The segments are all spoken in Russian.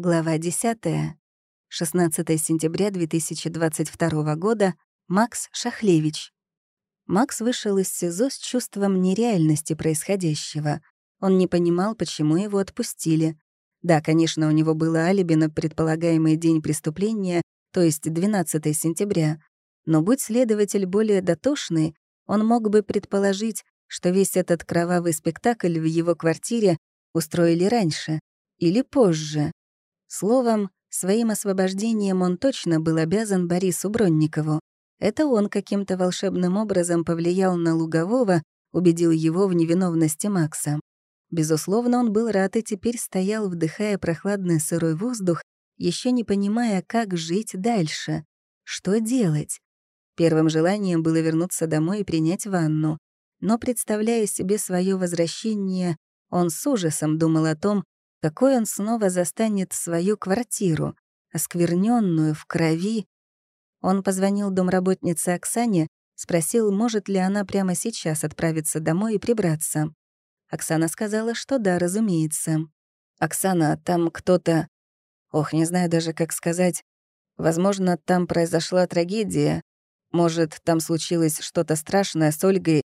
Глава 10. 16 сентября 2022 года. Макс Шахлевич. Макс вышел из СИЗО с чувством нереальности происходящего. Он не понимал, почему его отпустили. Да, конечно, у него было алиби на предполагаемый день преступления, то есть 12 сентября. Но будь следователь более дотошный, он мог бы предположить, что весь этот кровавый спектакль в его квартире устроили раньше или позже. Словом, своим освобождением он точно был обязан Борису Бронникову. Это он каким-то волшебным образом повлиял на Лугового, убедил его в невиновности Макса. Безусловно, он был рад и теперь стоял, вдыхая прохладный сырой воздух, еще не понимая, как жить дальше. Что делать? Первым желанием было вернуться домой и принять ванну. Но, представляя себе свое возвращение, он с ужасом думал о том, какой он снова застанет свою квартиру, оскверненную в крови. Он позвонил домработнице Оксане, спросил, может ли она прямо сейчас отправиться домой и прибраться. Оксана сказала, что да, разумеется. «Оксана, там кто-то...» Ох, не знаю даже, как сказать. Возможно, там произошла трагедия. Может, там случилось что-то страшное с Ольгой,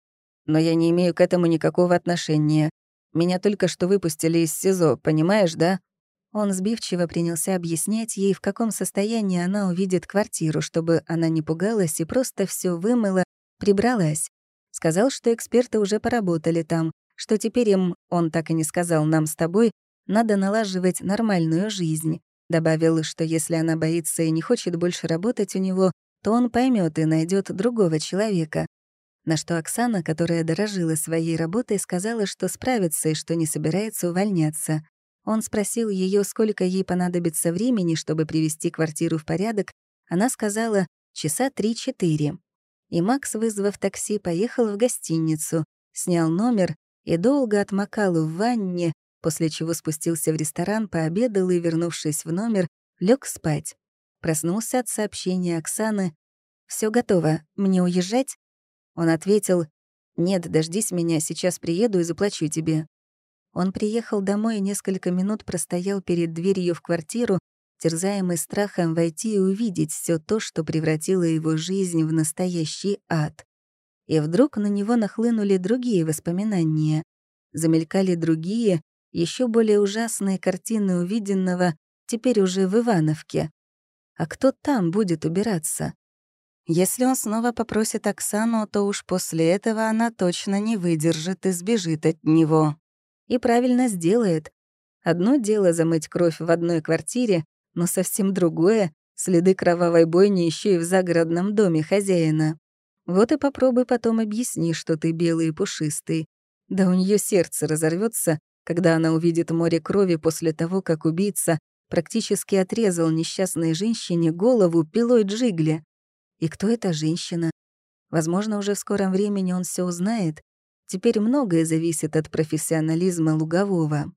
но я не имею к этому никакого отношения. Меня только что выпустили из СИЗО, понимаешь, да?» Он сбивчиво принялся объяснять ей, в каком состоянии она увидит квартиру, чтобы она не пугалась и просто все вымыла, прибралась. Сказал, что эксперты уже поработали там, что теперь им, он так и не сказал нам с тобой, надо налаживать нормальную жизнь. Добавил, что если она боится и не хочет больше работать у него, то он поймет и найдет другого человека. На что Оксана, которая дорожила своей работой, сказала, что справится и что не собирается увольняться. Он спросил ее, сколько ей понадобится времени, чтобы привести квартиру в порядок. Она сказала «часа три-четыре». И Макс, вызвав такси, поехал в гостиницу, снял номер и долго отмокал в ванне, после чего спустился в ресторан, пообедал и, вернувшись в номер, лег спать. Проснулся от сообщения Оксаны. Все готово, мне уезжать?» Он ответил, «Нет, дождись меня, сейчас приеду и заплачу тебе». Он приехал домой и несколько минут простоял перед дверью в квартиру, терзаемый страхом войти и увидеть все то, что превратило его жизнь в настоящий ад. И вдруг на него нахлынули другие воспоминания. Замелькали другие, еще более ужасные картины увиденного, теперь уже в Ивановке. А кто там будет убираться? Если он снова попросит Оксану, то уж после этого она точно не выдержит и сбежит от него. И правильно сделает. Одно дело замыть кровь в одной квартире, но совсем другое — следы кровавой бойни еще и в загородном доме хозяина. Вот и попробуй потом объясни, что ты белый и пушистый. Да у нее сердце разорвется, когда она увидит море крови после того, как убийца практически отрезал несчастной женщине голову пилой Джигли. И кто эта женщина? Возможно, уже в скором времени он все узнает. Теперь многое зависит от профессионализма Лугового.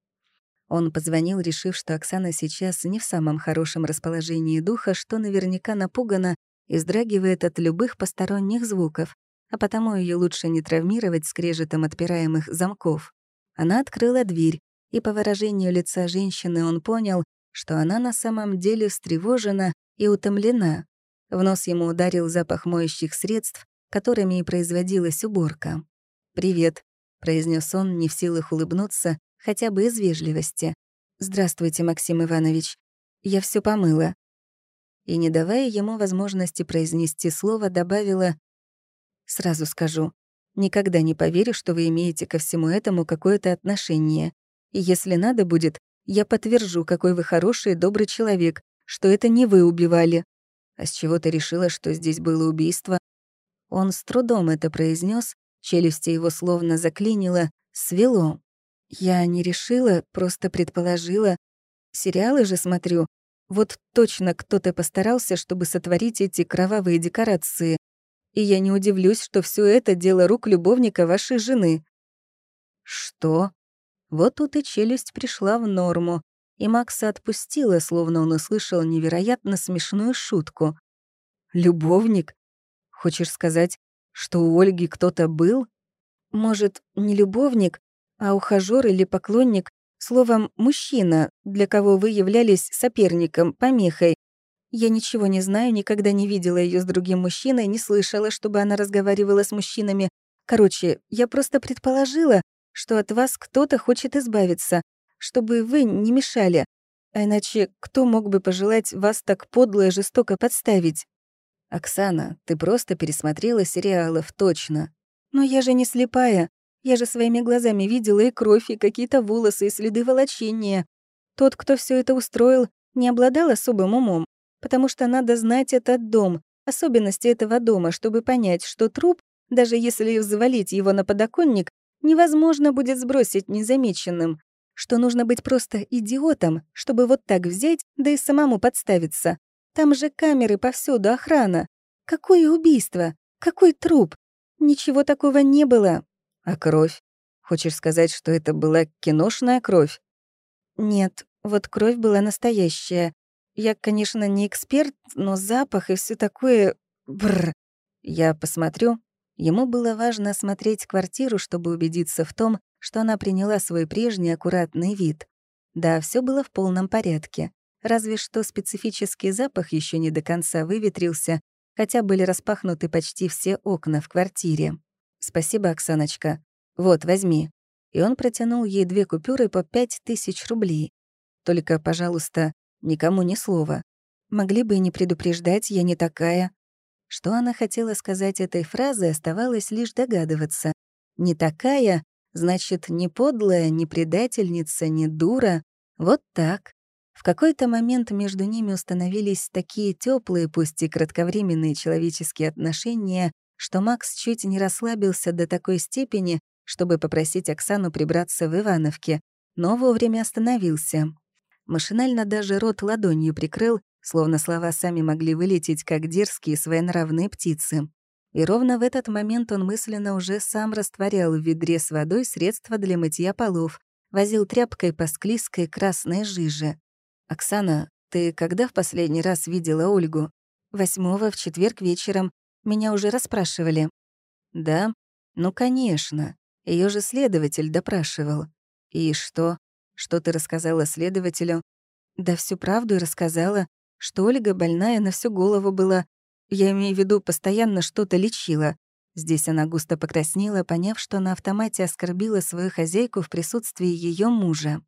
Он позвонил, решив, что Оксана сейчас не в самом хорошем расположении духа, что наверняка напугана и вздрагивает от любых посторонних звуков, а потому ее лучше не травмировать скрежетом отпираемых замков. Она открыла дверь, и по выражению лица женщины он понял, что она на самом деле встревожена и утомлена. В нос ему ударил запах моющих средств, которыми и производилась уборка. «Привет», — произнес он, не в силах улыбнуться, хотя бы из вежливости. «Здравствуйте, Максим Иванович. Я все помыла». И, не давая ему возможности произнести слово, добавила «Сразу скажу, никогда не поверю, что вы имеете ко всему этому какое-то отношение. И если надо будет, я подтвержу, какой вы хороший и добрый человек, что это не вы убивали. А с чего ты решила, что здесь было убийство? Он с трудом это произнес, челюсти его словно заклинило, свело. Я не решила, просто предположила. Сериалы же смотрю. Вот точно кто-то постарался, чтобы сотворить эти кровавые декорации. И я не удивлюсь, что все это дело рук любовника вашей жены. Что? Вот тут и челюсть пришла в норму и Макса отпустила, словно он услышал невероятно смешную шутку. «Любовник? Хочешь сказать, что у Ольги кто-то был? Может, не любовник, а ухажёр или поклонник, Словом, мужчина, для кого вы являлись соперником, помехой. Я ничего не знаю, никогда не видела ее с другим мужчиной, не слышала, чтобы она разговаривала с мужчинами. Короче, я просто предположила, что от вас кто-то хочет избавиться, чтобы вы не мешали. А иначе кто мог бы пожелать вас так подло и жестоко подставить? Оксана, ты просто пересмотрела сериалов, точно. Но я же не слепая. Я же своими глазами видела и кровь, и какие-то волосы, и следы волочения. Тот, кто все это устроил, не обладал особым умом, потому что надо знать этот дом, особенности этого дома, чтобы понять, что труп, даже если завалить его на подоконник, невозможно будет сбросить незамеченным, что нужно быть просто идиотом, чтобы вот так взять, да и самому подставиться. Там же камеры повсюду, охрана. Какое убийство? Какой труп? Ничего такого не было. А кровь? Хочешь сказать, что это была киношная кровь? Нет, вот кровь была настоящая. Я, конечно, не эксперт, но запах и все такое... Бррр. Я посмотрю. Ему было важно осмотреть квартиру, чтобы убедиться в том, что она приняла свой прежний аккуратный вид. Да, все было в полном порядке. Разве что специфический запах еще не до конца выветрился, хотя были распахнуты почти все окна в квартире. «Спасибо, Оксаночка. Вот, возьми». И он протянул ей две купюры по пять тысяч рублей. «Только, пожалуйста, никому ни слова. Могли бы и не предупреждать, я не такая». Что она хотела сказать этой фразой, оставалось лишь догадываться. «Не такая» Значит, не подлая, не предательница, не дура. Вот так. В какой-то момент между ними установились такие теплые, пусть и кратковременные человеческие отношения, что Макс чуть не расслабился до такой степени, чтобы попросить Оксану прибраться в Ивановке, но вовремя остановился. Машинально даже рот ладонью прикрыл, словно слова сами могли вылететь, как дерзкие своенравные птицы. И ровно в этот момент он мысленно уже сам растворял в ведре с водой средства для мытья полов, возил тряпкой по склизкой красной жиже. «Оксана, ты когда в последний раз видела Ольгу?» «Восьмого, в четверг вечером. Меня уже расспрашивали». «Да? Ну, конечно. Ее же следователь допрашивал. И что? Что ты рассказала следователю?» «Да всю правду и рассказала, что Ольга больная на всю голову была, я имею в виду, постоянно что-то лечила. Здесь она густо покраснела, поняв, что на автомате оскорбила свою хозяйку в присутствии ее мужа.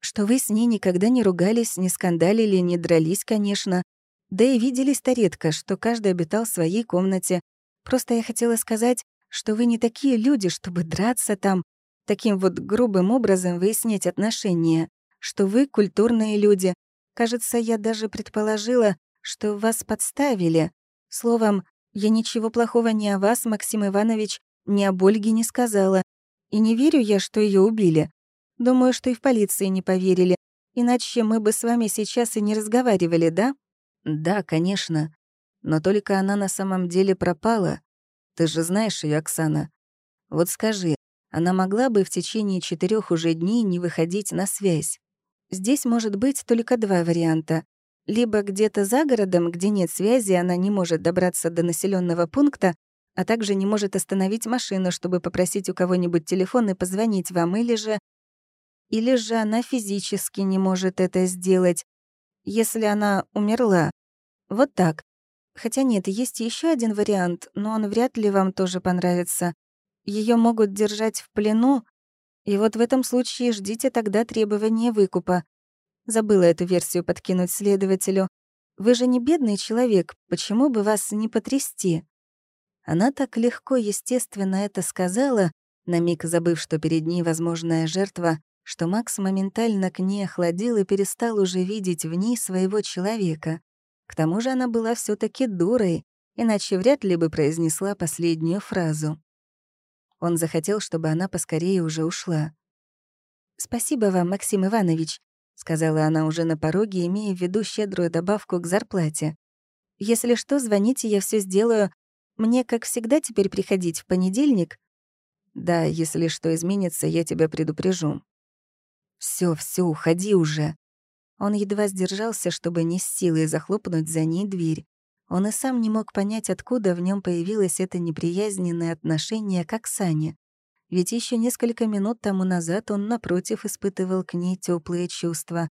Что вы с ней никогда не ругались, не скандалили, не дрались, конечно. Да и виделись-то редко, что каждый обитал в своей комнате. Просто я хотела сказать, что вы не такие люди, чтобы драться там, таким вот грубым образом выяснять отношения, что вы культурные люди. Кажется, я даже предположила, что вас подставили. Словом, я ничего плохого ни о вас, Максим Иванович, ни об Ольге не сказала. И не верю я, что ее убили. Думаю, что и в полиции не поверили. Иначе мы бы с вами сейчас и не разговаривали, да? Да, конечно. Но только она на самом деле пропала. Ты же знаешь ее, Оксана. Вот скажи, она могла бы в течение четырех уже дней не выходить на связь? Здесь может быть только два варианта. Либо где-то за городом, где нет связи, она не может добраться до населенного пункта, а также не может остановить машину, чтобы попросить у кого-нибудь телефон и позвонить вам, или же... Или же она физически не может это сделать, если она умерла. Вот так. Хотя нет, есть еще один вариант, но он вряд ли вам тоже понравится. Ее могут держать в плену, и вот в этом случае ждите тогда требования выкупа. Забыла эту версию подкинуть следователю. «Вы же не бедный человек, почему бы вас не потрясти?» Она так легко, естественно, это сказала, на миг забыв, что перед ней возможная жертва, что Макс моментально к ней охладил и перестал уже видеть в ней своего человека. К тому же она была все таки дурой, иначе вряд ли бы произнесла последнюю фразу. Он захотел, чтобы она поскорее уже ушла. «Спасибо вам, Максим Иванович. — сказала она уже на пороге, имея в виду щедрую добавку к зарплате. «Если что, звоните, я все сделаю. Мне, как всегда, теперь приходить в понедельник?» «Да, если что изменится, я тебя предупрежу». Все, все, уходи уже». Он едва сдержался, чтобы не с силой захлопнуть за ней дверь. Он и сам не мог понять, откуда в нем появилось это неприязненное отношение к Оксане. Ведь еще несколько минут тому назад он, напротив, испытывал к ней теплые чувства.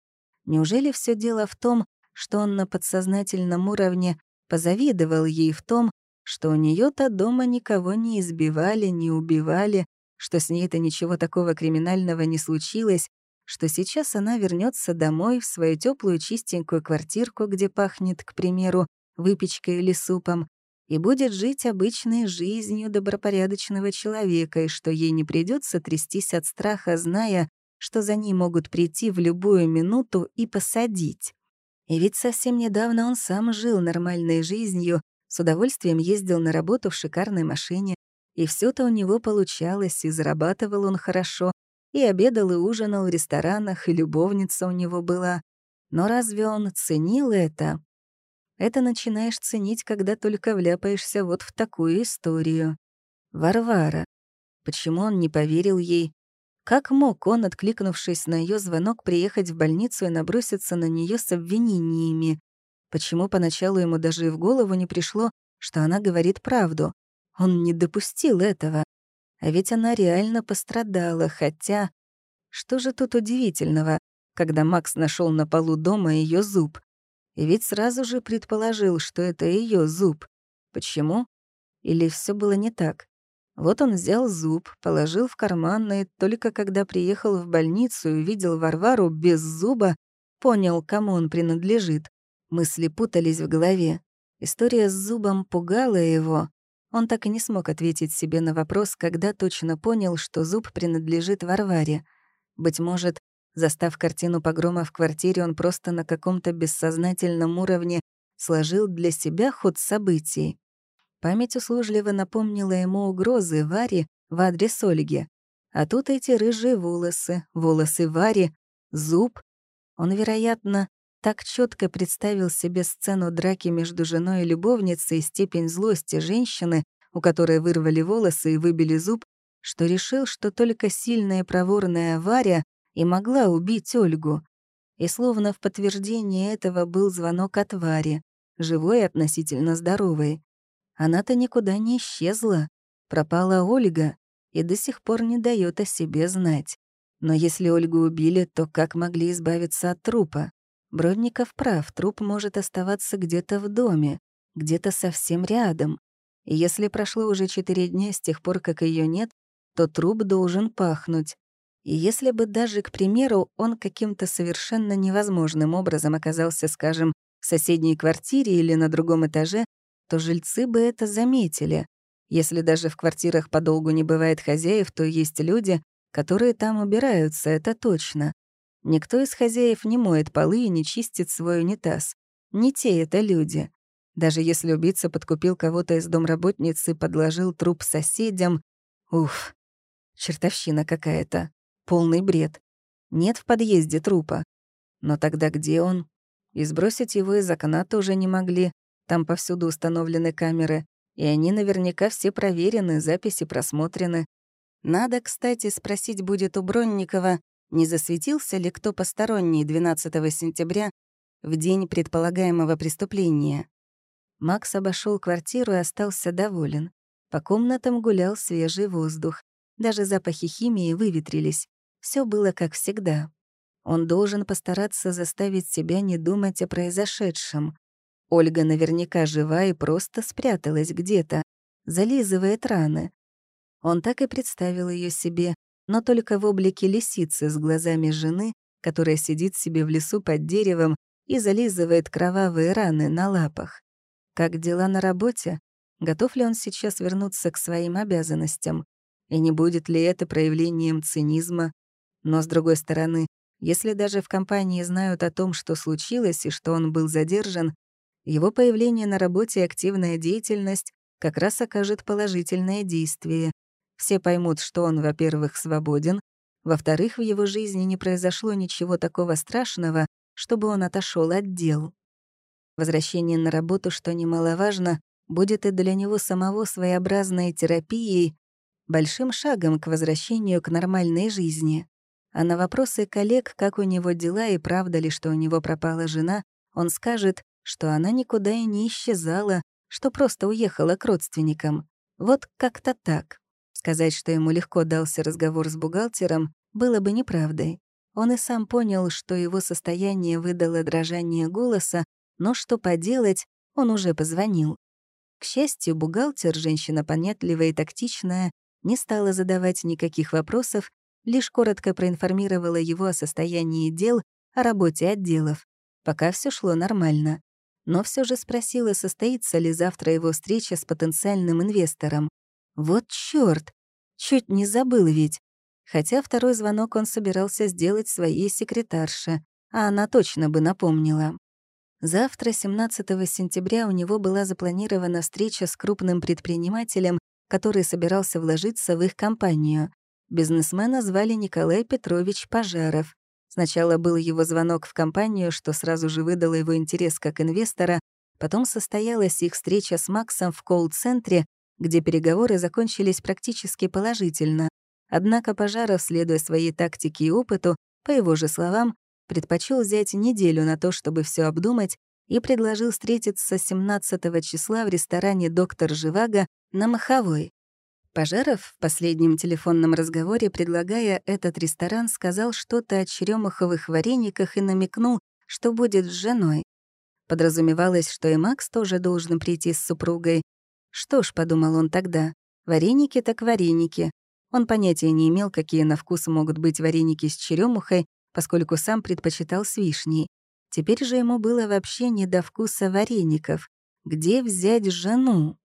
Неужели все дело в том, что он на подсознательном уровне позавидовал ей в том, что у нее то дома никого не избивали, не убивали, что с ней-то ничего такого криминального не случилось, что сейчас она вернется домой в свою теплую чистенькую квартирку, где пахнет, к примеру, выпечкой или супом, и будет жить обычной жизнью добропорядочного человека, и что ей не придется трястись от страха, зная, что за ней могут прийти в любую минуту и посадить. И ведь совсем недавно он сам жил нормальной жизнью, с удовольствием ездил на работу в шикарной машине, и все то у него получалось, и зарабатывал он хорошо, и обедал и ужинал в ресторанах, и любовница у него была. Но разве он ценил это? Это начинаешь ценить, когда только вляпаешься вот в такую историю. Варвара. Почему он не поверил ей? Как мог он, откликнувшись на ее звонок, приехать в больницу и наброситься на нее с обвинениями? Почему поначалу ему даже и в голову не пришло, что она говорит правду? Он не допустил этого. А ведь она реально пострадала, хотя... Что же тут удивительного, когда Макс нашел на полу дома ее зуб? И ведь сразу же предположил, что это ее зуб. Почему? Или все было не так? Вот он взял зуб, положил в карман, и только когда приехал в больницу и увидел Варвару без зуба, понял, кому он принадлежит. Мысли путались в голове. История с зубом пугала его, он так и не смог ответить себе на вопрос, когда точно понял, что зуб принадлежит Варваре. Быть может, застав картину погрома в квартире, он просто на каком-то бессознательном уровне сложил для себя ход событий. Память услужливо напомнила ему угрозы Варе в адрес Ольги. А тут эти рыжие волосы, волосы Вари, зуб. Он, вероятно, так четко представил себе сцену драки между женой и любовницей и степень злости женщины, у которой вырвали волосы и выбили зуб, что решил, что только сильная и проворная Варя и могла убить Ольгу. И словно в подтверждение этого был звонок от Вари, живой и относительно здоровой. Она-то никуда не исчезла. Пропала Ольга и до сих пор не дает о себе знать. Но если Ольгу убили, то как могли избавиться от трупа? Бродников прав, труп может оставаться где-то в доме, где-то совсем рядом. И если прошло уже четыре дня с тех пор, как ее нет, то труп должен пахнуть. И если бы даже, к примеру, он каким-то совершенно невозможным образом оказался, скажем, в соседней квартире или на другом этаже, то жильцы бы это заметили. Если даже в квартирах подолгу не бывает хозяев, то есть люди, которые там убираются, это точно. Никто из хозяев не моет полы и не чистит свой унитаз. Не те это люди. Даже если убийца подкупил кого-то из домработницы и подложил труп соседям... Уф, чертовщина какая-то. Полный бред. Нет в подъезде трупа. Но тогда где он? И сбросить его из окна тоже не могли. Там повсюду установлены камеры. И они наверняка все проверены, записи просмотрены. Надо, кстати, спросить будет у Бронникова, не засветился ли кто посторонний 12 сентября в день предполагаемого преступления. Макс обошел квартиру и остался доволен. По комнатам гулял свежий воздух. Даже запахи химии выветрились. Все было как всегда. Он должен постараться заставить себя не думать о произошедшем. Ольга наверняка жива и просто спряталась где-то, зализывает раны. Он так и представил ее себе, но только в облике лисицы с глазами жены, которая сидит себе в лесу под деревом и зализывает кровавые раны на лапах. Как дела на работе? Готов ли он сейчас вернуться к своим обязанностям? И не будет ли это проявлением цинизма? Но, с другой стороны, если даже в компании знают о том, что случилось и что он был задержан, его появление на работе и активная деятельность как раз окажет положительное действие, все поймут, что он, во-первых, свободен, во-вторых, в его жизни не произошло ничего такого страшного, чтобы он отошел от дел. Возвращение на работу, что немаловажно, будет и для него самого своеобразной терапией, большим шагом к возвращению к нормальной жизни. А на вопросы коллег, как у него дела и правда ли, что у него пропала жена, он скажет, что она никуда и не исчезала, что просто уехала к родственникам. Вот как-то так. Сказать, что ему легко дался разговор с бухгалтером, было бы неправдой. Он и сам понял, что его состояние выдало дрожание голоса, но что поделать, он уже позвонил. К счастью, бухгалтер, женщина понятливая и тактичная, не стала задавать никаких вопросов, лишь коротко проинформировала его о состоянии дел, о работе отделов. Пока все шло нормально. Но все же спросила, состоится ли завтра его встреча с потенциальным инвестором. Вот чёрт! Чуть не забыл ведь. Хотя второй звонок он собирался сделать своей секретарше, а она точно бы напомнила. Завтра, 17 сентября, у него была запланирована встреча с крупным предпринимателем, который собирался вложиться в их компанию. Бизнесмена звали Николай Петрович Пожаров. Сначала был его звонок в компанию, что сразу же выдало его интерес как инвестора, потом состоялась их встреча с Максом в колл-центре, где переговоры закончились практически положительно. Однако Пожаров, следуя своей тактике и опыту, по его же словам, предпочел взять неделю на то, чтобы все обдумать, и предложил встретиться 17 числа в ресторане «Доктор Живаго» на Маховой. Пожаров в последнем телефонном разговоре, предлагая этот ресторан, сказал что-то о черемаховых варениках и намекнул, что будет с женой. Подразумевалось, что и Макс тоже должен прийти с супругой. Что ж, подумал он тогда, вареники так вареники. Он понятия не имел, какие на вкус могут быть вареники с черемухой, поскольку сам предпочитал с вишней. Теперь же ему было вообще не до вкуса вареников. Где взять жену?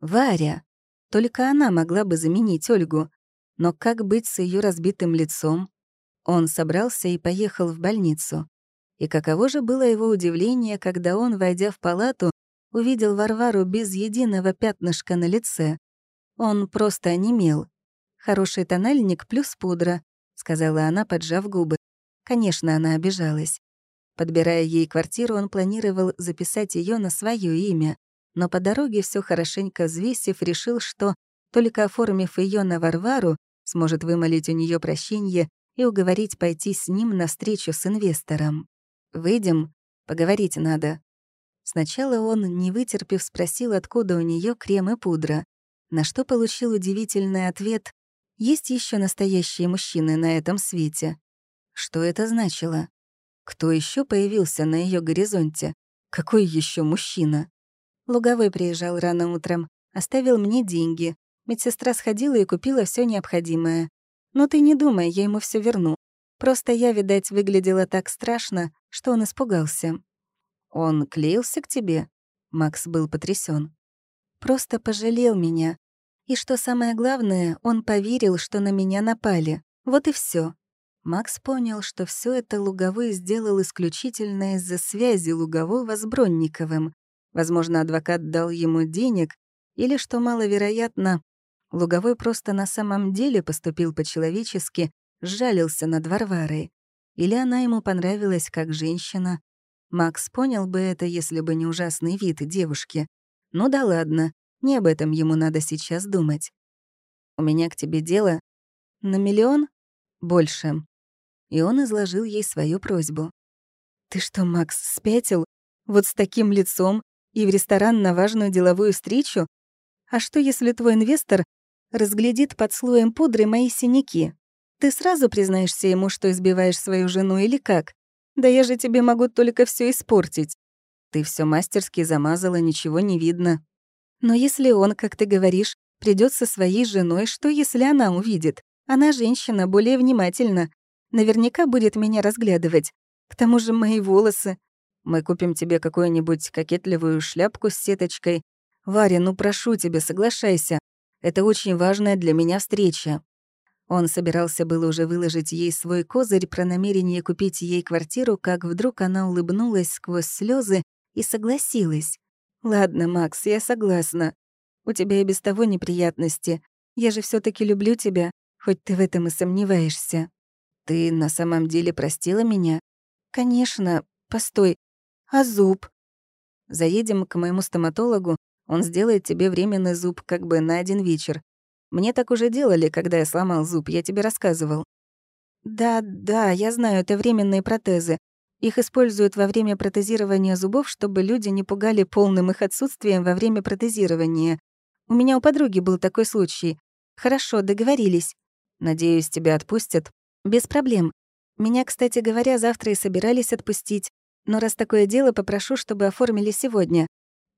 Варя. Только она могла бы заменить Ольгу. Но как быть с ее разбитым лицом? Он собрался и поехал в больницу. И каково же было его удивление, когда он, войдя в палату, увидел Варвару без единого пятнышка на лице. Он просто онемел. «Хороший тональник плюс пудра», — сказала она, поджав губы. Конечно, она обижалась. Подбирая ей квартиру, он планировал записать ее на свое имя, но по дороге, все хорошенько взвесив, решил, что, только оформив ее на Варвару, сможет вымолить у нее прощение и уговорить пойти с ним на встречу с инвестором. «Выйдем, поговорить надо». Сначала он, не вытерпев, спросил, откуда у нее крем и пудра, на что получил удивительный ответ «Есть еще настоящие мужчины на этом свете». Что это значило? Кто еще появился на ее горизонте? Какой еще мужчина? Луговой приезжал рано утром, оставил мне деньги. Медсестра сходила и купила все необходимое. Но ты не думай, я ему все верну. Просто я, видать, выглядела так страшно, что он испугался. Он клеился к тебе? Макс был потрясен. Просто пожалел меня. И что самое главное, он поверил, что на меня напали. Вот и все. Макс понял, что все это Луговой сделал исключительно из-за связи Лугового с Бронниковым. Возможно, адвокат дал ему денег, или, что маловероятно, Луговой просто на самом деле поступил по-человечески, сжалился над Варварой. Или она ему понравилась как женщина. Макс понял бы это, если бы не ужасный вид девушки. Ну да ладно, не об этом ему надо сейчас думать. «У меня к тебе дело. На миллион? Больше и он изложил ей свою просьбу. «Ты что, Макс, спятил? Вот с таким лицом и в ресторан на важную деловую встречу? А что, если твой инвестор разглядит под слоем пудры мои синяки? Ты сразу признаешься ему, что избиваешь свою жену или как? Да я же тебе могу только все испортить. Ты все мастерски замазала, ничего не видно. Но если он, как ты говоришь, придет со своей женой, что если она увидит? Она женщина, более внимательна, Наверняка будет меня разглядывать. К тому же мои волосы. Мы купим тебе какую-нибудь кокетливую шляпку с сеточкой. Варя, ну прошу тебя, соглашайся. Это очень важная для меня встреча». Он собирался было уже выложить ей свой козырь про намерение купить ей квартиру, как вдруг она улыбнулась сквозь слезы и согласилась. «Ладно, Макс, я согласна. У тебя и без того неприятности. Я же все таки люблю тебя, хоть ты в этом и сомневаешься». «Ты на самом деле простила меня?» «Конечно. Постой. А зуб?» «Заедем к моему стоматологу, он сделает тебе временный зуб как бы на один вечер. Мне так уже делали, когда я сломал зуб, я тебе рассказывал». «Да, да, я знаю, это временные протезы. Их используют во время протезирования зубов, чтобы люди не пугали полным их отсутствием во время протезирования. У меня у подруги был такой случай. Хорошо, договорились. Надеюсь, тебя отпустят. Без проблем. Меня, кстати говоря, завтра и собирались отпустить. Но раз такое дело, попрошу, чтобы оформили сегодня.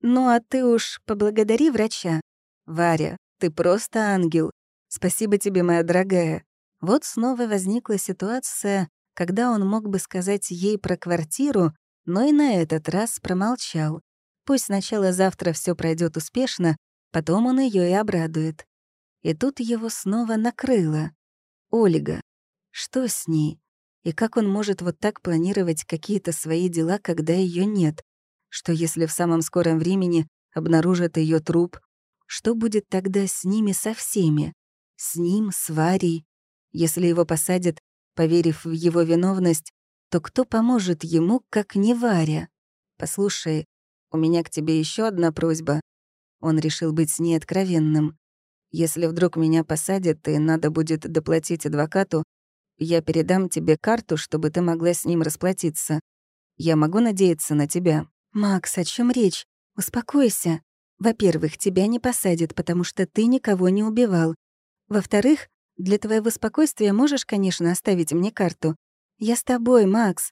Ну а ты уж поблагодари врача. Варя, ты просто ангел. Спасибо тебе, моя дорогая. Вот снова возникла ситуация, когда он мог бы сказать ей про квартиру, но и на этот раз промолчал. Пусть сначала завтра все пройдет успешно, потом он ее и обрадует. И тут его снова накрыло. Ольга. Что с ней? И как он может вот так планировать какие-то свои дела, когда ее нет? Что если в самом скором времени обнаружат ее труп? Что будет тогда с ними со всеми? С ним, с Варей? Если его посадят, поверив в его виновность, то кто поможет ему, как не Варя? Послушай, у меня к тебе еще одна просьба. Он решил быть с ней откровенным. Если вдруг меня посадят и надо будет доплатить адвокату, я передам тебе карту, чтобы ты могла с ним расплатиться. Я могу надеяться на тебя». «Макс, о чем речь? Успокойся. Во-первых, тебя не посадят, потому что ты никого не убивал. Во-вторых, для твоего спокойствия можешь, конечно, оставить мне карту. Я с тобой, Макс».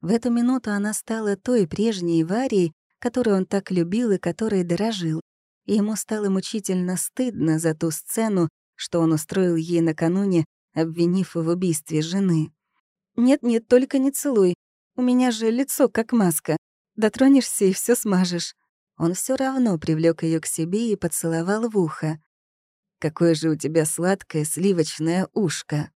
В эту минуту она стала той прежней Варей, которую он так любил и которой дорожил. И ему стало мучительно стыдно за ту сцену, что он устроил ей накануне обвинив в убийстве жены. «Нет-нет, только не целуй. У меня же лицо как маска. Дотронешься и все смажешь». Он все равно привлек ее к себе и поцеловал в ухо. «Какое же у тебя сладкое сливочное ушко!»